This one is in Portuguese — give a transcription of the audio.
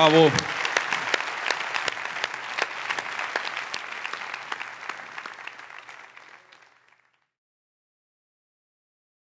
Bravo.